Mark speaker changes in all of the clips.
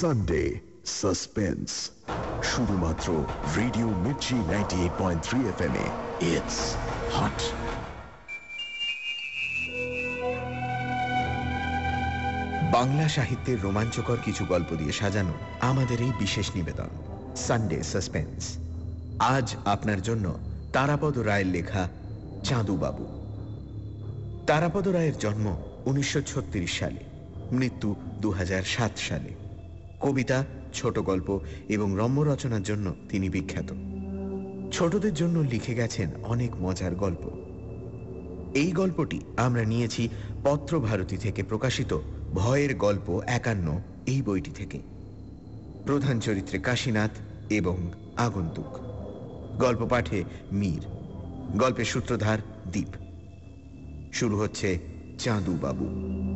Speaker 1: Sunday suspense শুধুমাত্র radio Mirchi ninety eight point three F M it's hot
Speaker 2: Bangla সাহিত্যের রোমাঞ্চকর কিছু গল্প দিয়ে সাজানো আমাদের এই বিশেষ নিবেদন সানডে সাসপেন্স আজ আপনার জন্য তারাপদ রায়ের লেখা চাঁদুবাবু তারাপদ রায়ের জন্ম উনিশশো সালে, মৃত্যু দু হাজার সাত সালে। কবিতা, ছোট গল্প এবং রম্য রচনার জন্য তিনি বিখ্যাত। ছোটদের জন্য লিখে গেছেন অনেক মজার গল্প। এই গল্পটি আমরা নিয়েছি পত্রভারতী থেকে প্রকাশিত ভয়ের গল্প একান্ন এই বইটি থেকে। প্রধান চরিত্রে কাশীনাথ এবং আগন্তুক। গল্প পাঠে মীর, গল্পের সূত্রধার দ্বীপ শুরু হচ্ছে চাঁদু বাবু।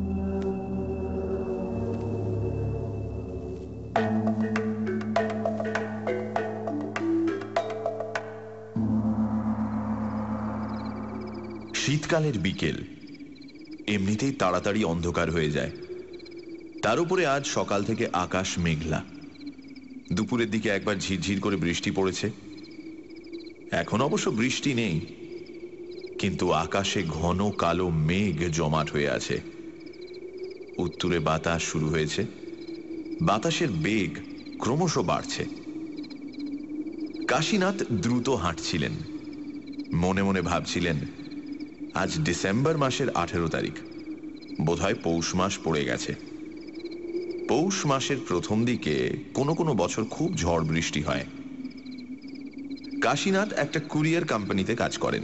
Speaker 3: শীতকালের বিকেল। এমনিতেই তাড়াতাড়ি অন্ধকার হয়ে যায়। তার উপরে আজ সকাল থেকে আকাশ মেঘলা। দুপুরের দিকে একবার ঝিরঝির করে বৃষ্টি পড়েছে। এখন অবশ্য বৃষ্টি নেই। কিন্তু আকাশে ঘন কালো মেঘ জমাট হয়ে আছে। উত্তরে বাতাস শুরু হয়েছে। বাতাসের বেগ ক্রমশ বাড়ছে। কাশীনাথ দ্রুত হাঁটছিলেন। মনে মনে ভাবছিলেন, আজ ডিসেম্বর মাসের আঠেরো তারিখ। বোধহয় পৌষ মাস পড়ে গেছে। পৌষ মাসের প্রথম দিকে কোনো কোনো বছর খুব ঝড় বৃষ্টি হয়। কাশীনাথ একটা কুরিয়ার কোম্পানিতে কাজ করেন।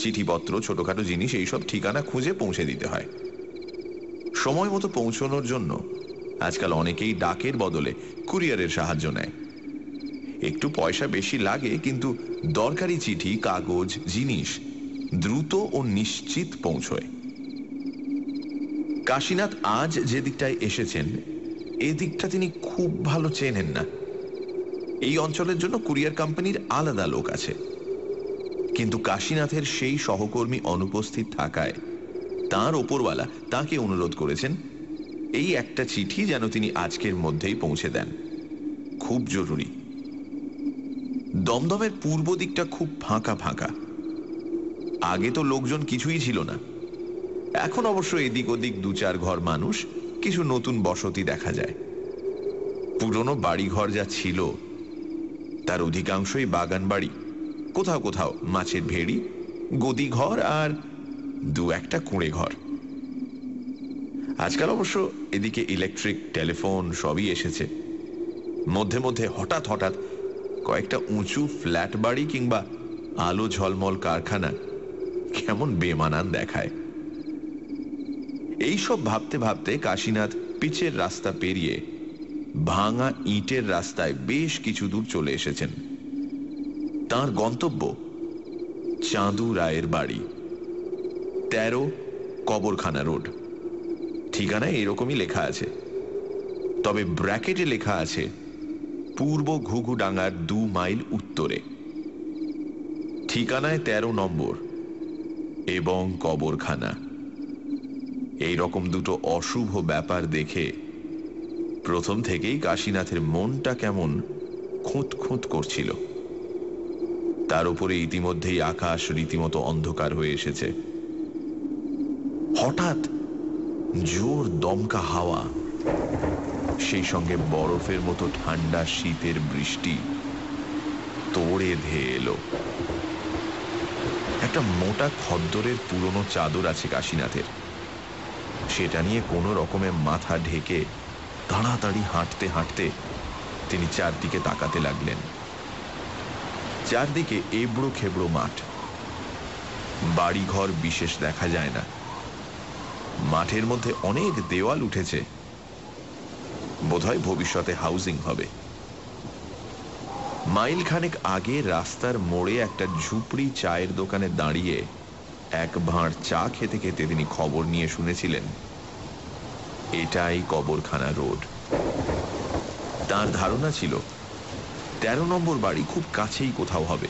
Speaker 3: চিঠিপত্র, ছোটখাটো জিনিস, এইসব ঠিকানা খুঁজে পৌঁছে দিতে হয়। সময় মতো পৌঁছনোর জন্য আজকাল অনেকেই ডাকের বদলে কুরিয়ারের সাহায্য নেয়। একটু পয়সা বেশি লাগে, কিন্তু দরকারি চিঠি, কাগজ, জিনিস দ্রুত ও নিশ্চিত পৌঁছয়। কাশীনাথ আজ যে দিকটায় এসেছেন, এ দিকটা তিনি খুব ভালো চেনেন না। এই অঞ্চলের জন্য কুরিয়ার কোম্পানির আলাদা লোক আছে। কিন্তু কাশীনাথের সেই সহকর্মী অনুপস্থিত থাকায় তার ওপরওয়ালা তাকে অনুরোধ করেছেন এই একটা চিঠি যেন তিনি আজকের মধ্যেই পৌঁছে দেন। খুব জরুরি। দমদমের পূর্ব দিকটা খুব ফাঁকা ফাঁকা। আগে তো লোকজন কিছুই ছিল না। এখন অবশ্য এদিক ওদিক দু চার ঘর মানুষ, কিছু নতুন বসতি দেখা যায়। পুরনো বাড়িঘর যা ছিল, তার অধিকাংশই বাগান বাড়ি কোথাও কোথাও মাছের ভেড়ি গদি ঘর আর দু একটা কুঁড়ে ঘর আজকাল অবশ্য এদিকে ইলেকট্রিক, টেলিফোন সবই এসেছে। মধ্যে মধ্যে হঠাৎ হঠাৎ কয়েকটা উঁচু ফ্ল্যাট বাড়ি কিংবা আলো ঝলমল কারখানা কেমন বেমানান দেখায়। এইসব ভাবতে ভাবতে কাশীনাথ পিচের রাস্তা পেরিয়ে ভাঙা ইটের রাস্তায় বেশ কিছু দূর চলে এসেছেন। তার গন্তব্য চাঁদু রায়ের বাড়ি, তেরো কবরখানা রোড। ঠিকানায় এরকমই লেখা আছে। তবে ব্র্যাকেটে লেখা আছে, পূর্ব ঘুঘু ঘুঘুডাঙ্গার দু মাইল উত্তরে। ঠিকানায় ১৩ নম্বর এবং কবরখানা। এই রকম দুটো অশুভ ব্যাপার দেখে প্রথম থেকেই কাশীনাথের মনটা কেমন খুঁত খুঁত করছিল। তার উপরে ইতিমধ্যেই আকাশ রীতিমতো অন্ধকার হয়ে এসেছে। হঠাৎ জোর দমকা হাওয়া। সেই সঙ্গে বরফের মতো ঠান্ডা শীতের বৃষ্টি তোড়ে ধেয়ে এলো। একটা মোটা খদ্দরের পুরনো চাদর আছে কাশীনাথের। সেটা নিয়ে কোনো রকমে মাথা ঢেকে তাড়াতাড়ি হাঁটতে হাঁটতে তিনি চারদিকে তাকাতে লাগলেন। চারদিকে এবড়ো খেবড়ো মাঠ। বাড়িঘর বিশেষ দেখা যায় না। মাঠের মধ্যে অনেক দেওয়াল উঠেছে। বোধহয় ভবিষ্যতে হাউজিং হবে। মাইল খানেক আগে রাস্তার মোড়ে একটা ঝুপড়ি চায়ের দোকানে দাঁড়িয়ে এক ভাঁড় চা খেতে খেতে তিনি খবর নিয়ে শুনেছিলেন, এটাই কবরখানা রোড। তার ধারণা ছিল, তেরো নম্বর বাড়ি খুব কাছেই কোথাও হবে।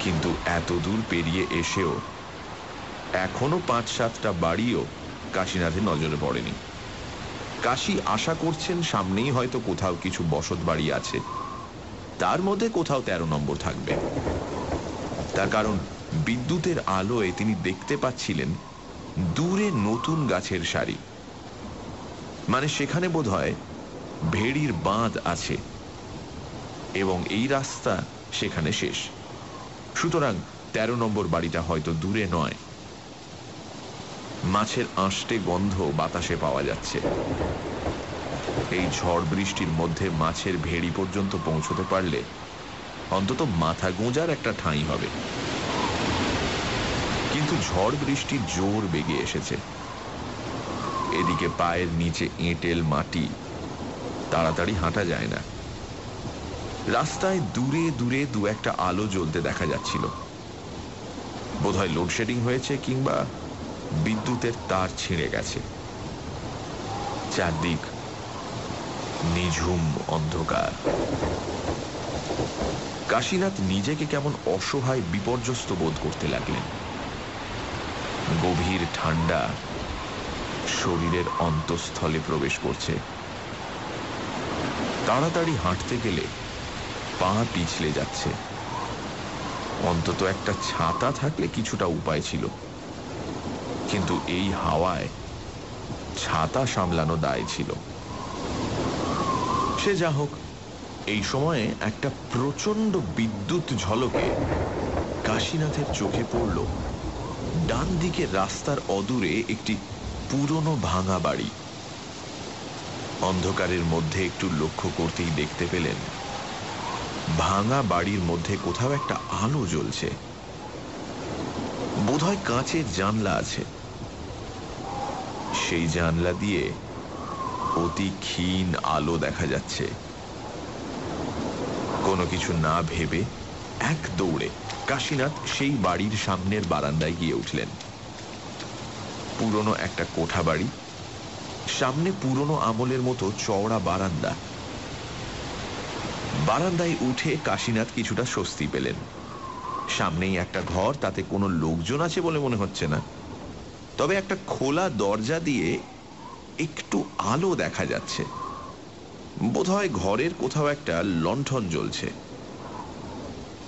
Speaker 3: কিন্তু এত দূর পেরিয়ে এসেও এখনও পাঁচ সাতটা বাড়িও কাশীনাথের নজরে পড়েনি। কাশি আশা করছেন সামনেই হয়তো কোথাও কিছু বসত বাড়ি আছে। তার মধ্যে কোথাও তেরো নম্বর থাকবে। তার কারণ, বিদ্যুতের আলোয় তিনি দেখতে পাচ্ছিলেন দূরে নতুন গাছের সারি। মানে সেখানে বোধ হয় ভেড়ির বাঁধ আছে এবং এই রাস্তা সেখানে শেষ। সুতরাং তেরো নম্বর বাড়িটা হয়তো দূরে নয়। মাছের আঁশটে গন্ধ বাতাসে পাওয়া যাচ্ছে। এই ঝড় বৃষ্টির মধ্যে মাছের ভেড়ি পর্যন্ত পৌঁছতে পারলে অন্তত মাথা গোঁজার একটা ঠাঁই হবে। কিন্তু ঝড় বৃষ্টি জোর বেগে এসেছে। এদিকে পায়ের নিচে এঁটেল মাটি, তাড়াতাড়ি হাঁটা যায় না। রাস্তায় দূরে দূরে দু একটা আলো জ্বলতে দেখা যাচ্ছিল। বোধহয় লোডশেডিং হয়েছে কিংবা বিদ্যুতের তার ছিঁড়ে গেছে। চারদিক নিঝুম অন্ধকার। কাশীনাথ নিজেকে কেমন অসহায়, বিপর্যস্ত বোধ করতে লাগলেন। গভীর ঠান্ডা শরীরের অন্তঃস্থলে প্রবেশ করছে। তাড়াতাড়ি হাঁটতে গেলে পা পিছলে যাচ্ছে। অন্তত একটা ছাতা থাকলে কিছুটা উপায় ছিল। কিন্তু এই হাওয়ায় ছাতা সামলানো দায় ছিল। সে যা হোক, এই সময়ে একটা প্রচণ্ড বিদ্যুৎ ঝলকে কাশীনাথের চোখে পড়ল ডান দিকে রাস্তার অদূরে একটি পুরনো ভাঙা বাড়ি। অন্ধকারের মধ্যে একটু লক্ষ্য করতেই দেখতে পেলেন, ভাঙা বাড়ির মধ্যে কোথাও একটা আলো জ্বলছে। বোধহয় কাঁচের জানলা আছে। সেই জানলা দিয়ে অতি ক্ষীণ আলো দেখা যাচ্ছে। কোনো কিছু না ভেবে এক দৌড়ে কাশীনাথ সেই বাড়ির সামনের বারান্দায় গিয়ে উঠলেন। পুরনো একটা কোঠা বাড়ি, সামনে পুরনো আমলের মতো চওড়া বারান্দা। বারান্দায় উঠে কাশীনাথ কিছুটা স্বস্তি পেলেন। সামনেই একটা ঘর, তাতে কোনো লোকজন আছে বলে মনে হচ্ছে না। তবে একটা খোলা দরজা দিয়ে একটু আলো দেখা যাচ্ছে। বোধহয় ঘরের কোথাও একটা লণ্ঠন জ্বলছে।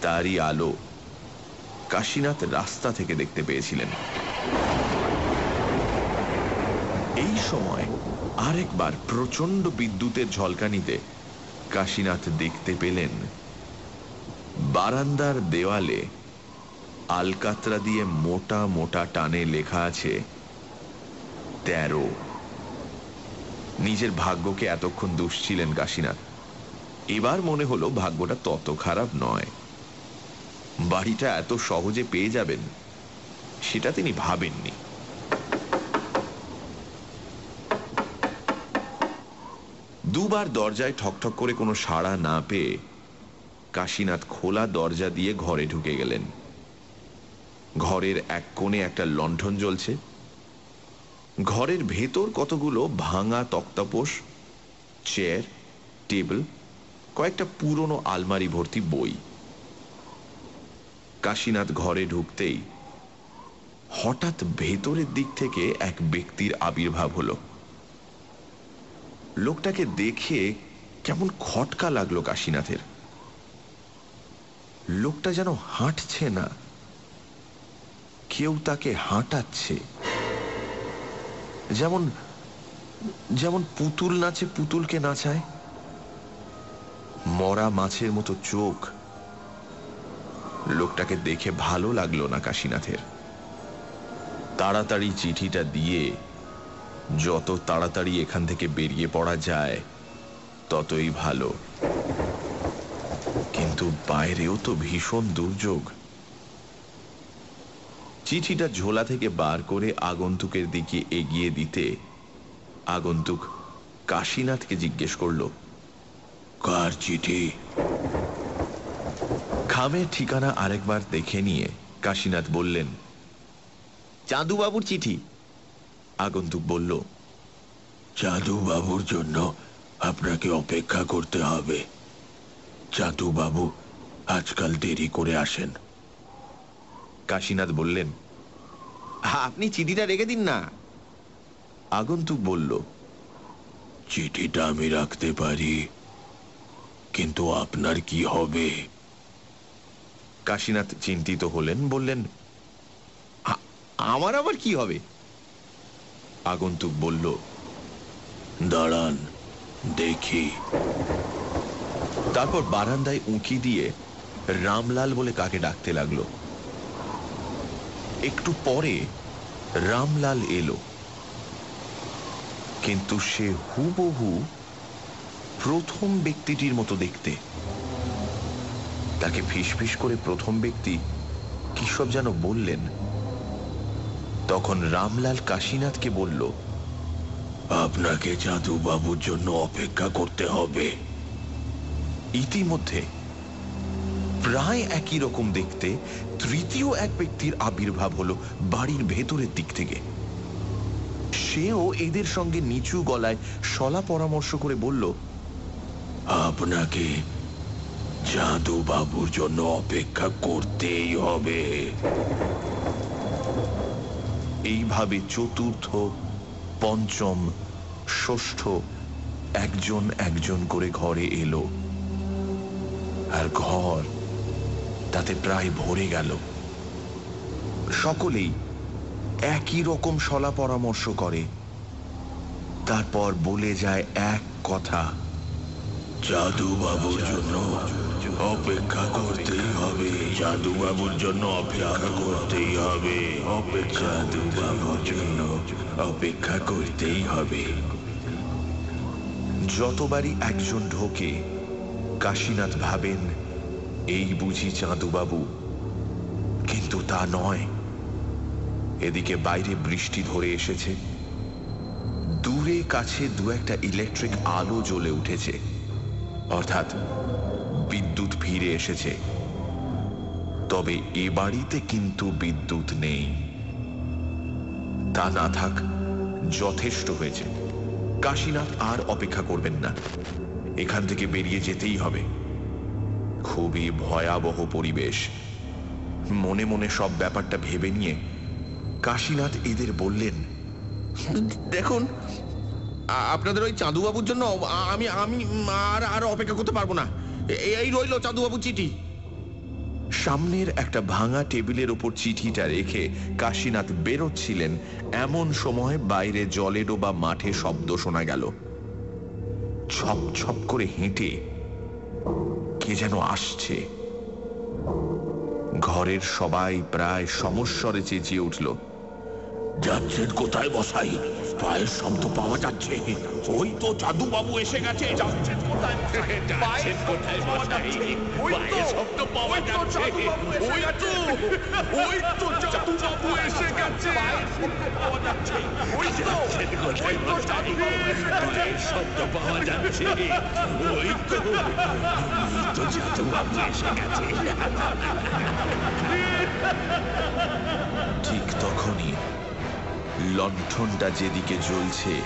Speaker 3: তারই আলো কাশীনাথ রাস্তা থেকে দেখতে পেয়েছিলেন। এই সময় আরেকবার প্রচণ্ড বিদ্যুতের ঝলকানিতে কাশীনাথ দেখতে পেলেন বারান্দার দেওয়ালে আলকাতরা দিয়ে মোটা মোটা টানে লেখা আছে, তেরো। নিজের ভাগ্যকে এতক্ষণ দুষছিলেন কাশীনাথ। এবার মনে হলো ভাগ্যটা তত খারাপ নয়। বাড়িটা এত সহজে পেয়ে যাবেন, সেটা তিনি ভাবেননি। দুবার দরজায় ঠকঠক করে কোনো সাড়া না পেয়ে কাশীনাথ খোলা দরজা দিয়ে ঘরে ঢুকে গেলেন। ঘরের এক কোণে একটা লণ্ঠন জ্বলছে। ঘরের ভেতর কতগুলো ভাঙা তক্তাপোষ, চেয়ার, টেবিল, কয়েকটা পুরনো আলমারি ভর্তি বই। কাশীনাথ ঘরে ঢুকতেই হঠাৎ ভেতরের দিক থেকে এক ব্যক্তির আবির্ভাব হলো। লোকটাকে দেখে কেমন খটকা লাগল কাশীনাথের। লোকটা যেন হাঁটছে না। কেউ তাকে হাঁটাচ্ছে। যেমন যেমন পুতুল নাচে পুতুলকে নাচায়, মরা মাছের মতো চোখ। লোকটাকে দেখে ভালো লাগল না কাশীনাথের। তাড়াতাড়ি চিঠিটা দিয়ে, যত তাড়াতাড়ি এখান থেকে বেরিয়ে পড়া যায়, ততই ভালো। কিন্তু বাইরেও তো ভীষণ দুর্যোগ। চিঠিটা ঝোলা থেকে বার করে আগন্তুকের দিকে এগিয়ে দিতে আগন্তুক কাশীনাথকে জিজ্ঞেস করল, কার চিঠি? খামের ঠিকানা আরেকবার দেখে নিয়ে কাশীনাথ বললেন, চাঁদুবাবুর চিঠি। আগন্তুক বলল,
Speaker 4: চাঁদুবাবুর জন্য আপনাকে অপেক্ষা করতে হবে। চাঁদুবাবু আজকাল দেরি করে আসেন।
Speaker 3: কাশীনাথ বললেন
Speaker 5: আপনি চিঠিটা রেখে দিন না।
Speaker 3: আগন্তুক বলল
Speaker 4: চিঠিটা আমি রাখতে পারি কিন্তু আপনার কি হবে?
Speaker 3: কাশীনাথ চিন্তিত হলেন বললেন "আ- আমার আবার কি হবে? আগন্তুক বলল
Speaker 4: দাঁড়ান দেখি।
Speaker 3: তারপর বারান্দায় উঁকি দিয়ে রামলাল বলে কাকে ডাকতে লাগল একটু পরে রামলাল এলো। কিন্তু সে হুবহু প্রথম ব্যক্তিটির মতো দেখতে। তাকে ফিসফিস করে প্রথম ব্যক্তি কি সব যেন বললেন। তখন রামলাল কাশীনাথকে বলল,
Speaker 4: আপনাকে বাবুর জন্য অপেক্ষা করতে হবে।
Speaker 3: ইতিমধ্যে প্রায় একই রকম দেখতে, তৃতীয় এক ব্যক্তির আবির্ভাব হলো বাড়ির ভেতরের দিক থেকে। সেও এদের সঙ্গে নিচু গলায় সলা পরামর্শ করে বলল,
Speaker 4: আপনাকে জাদু বাবুর জন্য অপেক্ষা করতেই হবে।
Speaker 3: এইভাবে চতুর্থ, পঞ্চম, ষষ্ঠ একজন একজন করে ঘরে এলো। আর ঘর তাতে প্রায় ভরে গেল। সকলেই একই রকম সলা পরামর্শ করে। তারপর বলে যায় এক কথা
Speaker 4: জাদু বাবুর জন্য অপেক্ষা করতেই হবে। জাদু বাবুর জন্য অপেক্ষা করতেই হবে। অপেক্ষা জাদু বাবুর জন্য অপেক্ষা করতেই হবে।
Speaker 3: যতবারই একজন ঢোকে, কাশীনাথ ভাবেন এই বুঝি চাঁদুবাবু। কিন্তু তা নয়। এদিকে বাইরে বৃষ্টি ধরে এসেছে। দূরে কাছে দু একটা ইলেকট্রিক আলো জ্বলে উঠেছে। অর্থাৎ বিদ্যুৎ ফিরে এসেছে। তবে এ বাড়িতে কিন্তু বিদ্যুৎ নেই। তা না থাক, যথেষ্ট হয়েছে। কাশীনাথ আর অপেক্ষা করবেন না। এখান থেকে বেরিয়ে যেতেই হবে। খুবই ভয়াবহ পরিবেশ। মনে মনে সব ব্যাপারটা ভেবে নিয়ে কাশীনাথ এদের বললেন,
Speaker 5: দেখুন আপনাদের ওই চাঁদুবাবুর জন্য আমি আমি আর আর অপেক্ষা করতে পারব না। এই রইল চাঁদুবাবু চিঠি।
Speaker 3: সামনের একটা ভাঙা টেবিলের ওপর চিঠিটা রেখে কাশীনাথ বেরোচ্ছিলেন। এমন সময় বাইরে জলে ডোবা মাঠে শব্দ শোনা গেল। ছপ ছপ করে হেঁটে কে যেন আসছে। ঘরের সবাই প্রায় সমস্বরে চেঁচিয়ে উঠল
Speaker 4: যাচ্ছেন কোথায় বসাই? পায়ের শব্দ পাওয়া যাচ্ছে। ওই তো জাদু বাবু এসে গেছে। যাচ্ছেন কোথায়? পায়ের কোথায় পায়ের শব্দ পাওয়া যাচ্ছে। ওই তো ওই তো জাদু বাবু এসে গেছে। পাওয়া যাচ্ছে। ওই শব্দ পাওয়া যাচ্ছে। ওই তো ওই তো জাদু বাবু এসে গেছে।
Speaker 3: ঠিক তখনই লণ্ঠনটা যেদিকে জ্বলছে,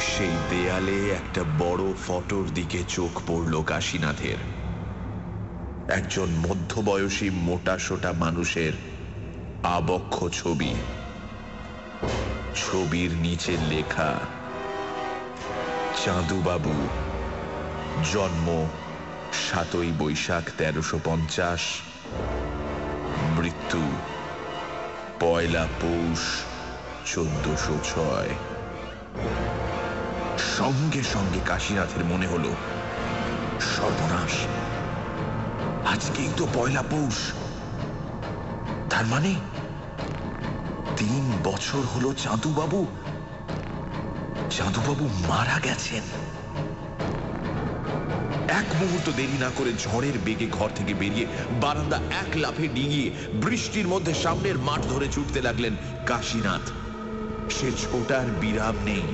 Speaker 3: সেই দেয়ালে একটা বড় ফটোর দিকে চোখ পড়ল কাশীনাথের। একজন মধ্যবয়সী মোটা সোটা মানুষের আবক্ষ ছবি। ছবির নিচে লেখা, চাঁদুবাবু, জন্ম সাতই বৈশাখ তেরোশো পঞ্চাশ, মৃত্যু পয়লা পৌষ চোদ্দশো ছয়। সঙ্গে সঙ্গে কাশীনাথের মনে হলো, সর্বনাশ। আজকেই তো পয়লা পৌষ। তার মানে তিন বছর হলো চাঁদুবাবু। চাঁদুবাবু মারা গেছেন। এক মুহূর্ত দেরি না করে ঝড়ের বেগে ঘর থেকে বেরিয়ে বারান্দা এক লাফে ডিঙিয়ে বৃষ্টির মধ্যে সামনের মাঠ ধরে ছুটতে লাগলেন কাশীনাথ। সে ছোটার বিরাম নেই।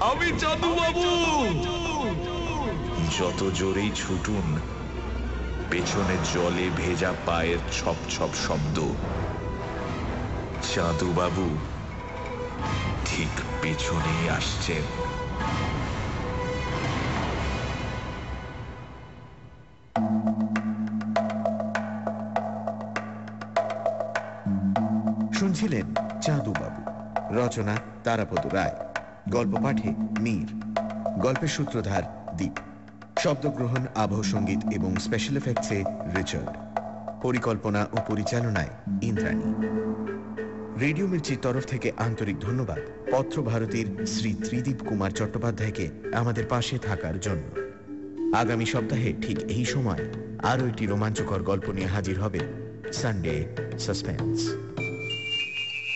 Speaker 4: আমি
Speaker 3: যত জোরেই ছুটুন, পেছনে জলে ভেজা পায়ের ছপ ছপ শব্দ। চাঁদুবাবু ঠিক পেছনেই আসছেন।
Speaker 2: রচনা তারাপদ রায়। গল্প পাঠে মীর। গল্পের সূত্রধার দ্বীপ শব্দগ্রহণ, আবহ সংগীত এবং স্পেশাল এফেক্টসে রিচার্ড। পরিকল্পনা ও পরিচালনায় ইন্দ্রাণী। রেডিও মির্চির তরফ থেকে আন্তরিক ধন্যবাদ। পত্র ভারতীর শ্রী ত্রিদীপ কুমার চট্টোপাধ্যায়কে আমাদের পাশে থাকার জন্য। আগামী সপ্তাহে ঠিক এই সময় আরও একটি রোমাঞ্চকর গল্প নিয়ে হাজির হবে সানডে সাসপেন্স